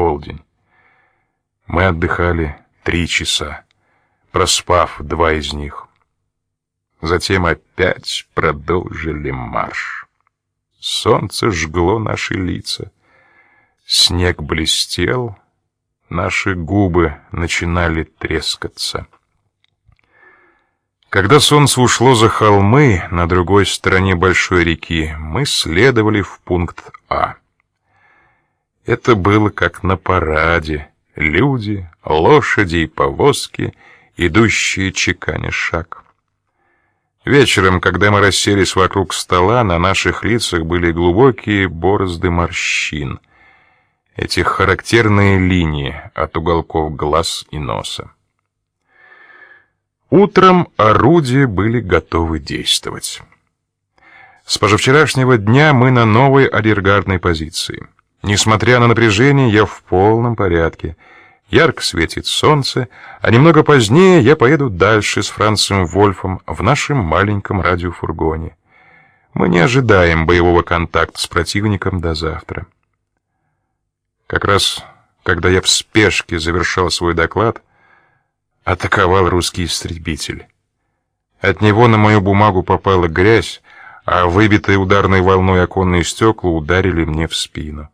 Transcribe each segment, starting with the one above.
полдень. Мы отдыхали три часа, проспав два из них. Затем опять продолжили марш. Солнце жгло наши лица. Снег блестел, наши губы начинали трескаться. Когда солнце ушло за холмы на другой стороне большой реки, мы следовали в пункт А. Это было как на параде. Люди, лошади и повозки, идущие чеканя шаг. Вечером, когда мы расселись вокруг стола, на наших лицах были глубокие борозды морщин. Эти характерные линии от уголков глаз и носа. Утром орудия были готовы действовать. С позавчерашнего дня мы на новой арьергардной позиции. Несмотря на напряжение, я в полном порядке. Ярко светит солнце, а немного позднее я поеду дальше с Францем Вольфом в нашем маленьком радиофургоне. Мы не ожидаем боевого контакта с противником до завтра. Как раз когда я в спешке завершал свой доклад, атаковал русский истребитель. От него на мою бумагу попала грязь, а выбитые ударной волной оконные стекла ударили мне в спину.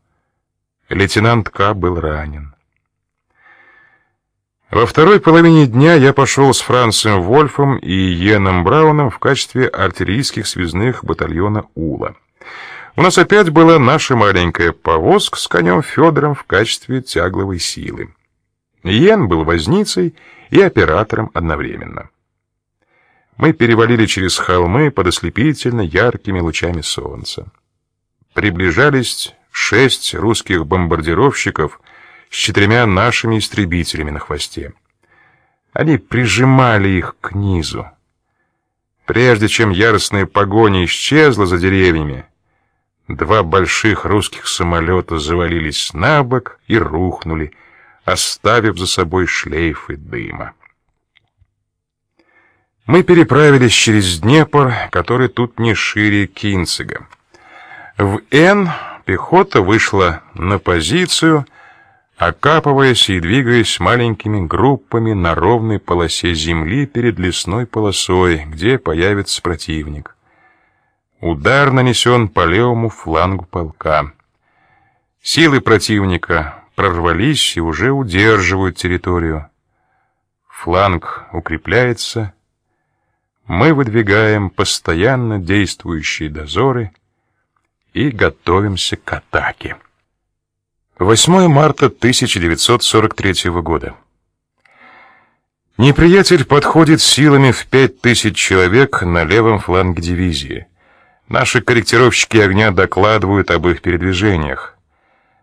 Лейтенант К. был ранен. Во второй половине дня я пошел с Францем Вольфом и Йеном Брауном в качестве артиллерийских связных батальона Ула. У нас опять была наша маленькая повозка с конем Федором в качестве тягловой силы. Йен был возницей и оператором одновременно. Мы перевалили через холмы под ослепительно яркими лучами солнца. Приближались шесть русских бомбардировщиков с четырьмя нашими истребителями на хвосте. Они прижимали их к низу. Прежде чем яростная погоня исчезла за деревьями, два больших русских самолета завалились на бок и рухнули, оставив за собой шлейфы дыма. Мы переправились через Днепр, который тут не шире Кинцега. В Н пехота вышла на позицию, окапываясь и двигаясь маленькими группами на ровной полосе земли перед лесной полосой, где появится противник. Удар нанесен по левому флангу полка. Силы противника прорвались и уже удерживают территорию. Фланг укрепляется. Мы выдвигаем постоянно действующие дозоры и готовимся к атаке. 8 марта 1943 года. Неприятель подходит силами в пять тысяч человек на левом фланге дивизии. Наши корректировщики огня докладывают об их передвижениях.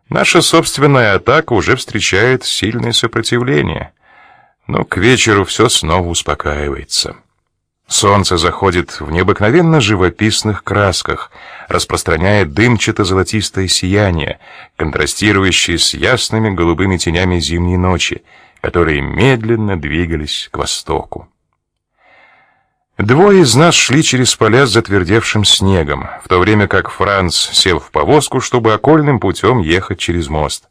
Наша собственная атака уже встречает сильное сопротивление, но к вечеру все снова успокаивается. Солнце заходит в необыкновенно живописных красках, распространяя дымчато-золотистое сияние, контрастирующее с ясными голубыми тенями зимней ночи, которые медленно двигались к востоку. Двое из нас шли через поля с затвердевшим снегом, в то время как Франц сел в повозку, чтобы окольным путем ехать через мост.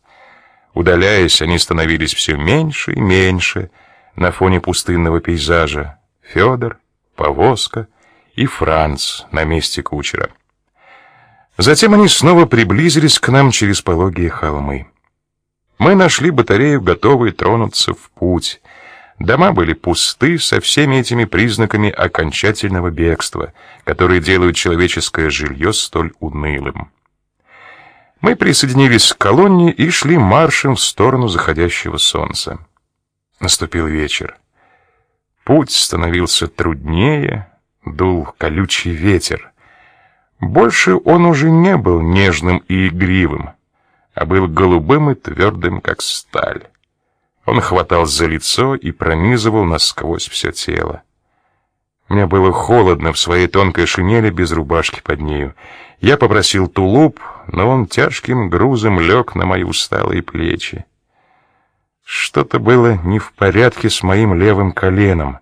Удаляясь, они становились все меньше и меньше на фоне пустынного пейзажа. Федор, повозка и Франц на месте кучера. Затем они снова приблизились к нам через пологие холмы. Мы нашли батарею, готовые тронуться в путь. Дома были пусты со всеми этими признаками окончательного бегства, которые делают человеческое жилье столь унылым. Мы присоединились к колонне и шли маршем в сторону заходящего солнца. Наступил вечер. Путь становился труднее, дул колючий ветер. Больше он уже не был нежным и игривым, а был голубым и твердым, как сталь. Он хватал за лицо и пронизывал насквозь все тело. Мне было холодно в своей тонкой шинели без рубашки под нею. Я попросил тулуп, но он тяжким грузом лег на мои усталые плечи. Что-то было не в порядке с моим левым коленом.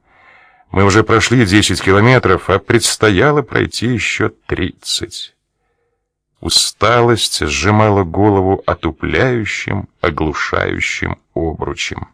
Мы уже прошли десять километров, а предстояло пройти еще тридцать. Усталость сжимала голову отупляющим, оглушающим обручем.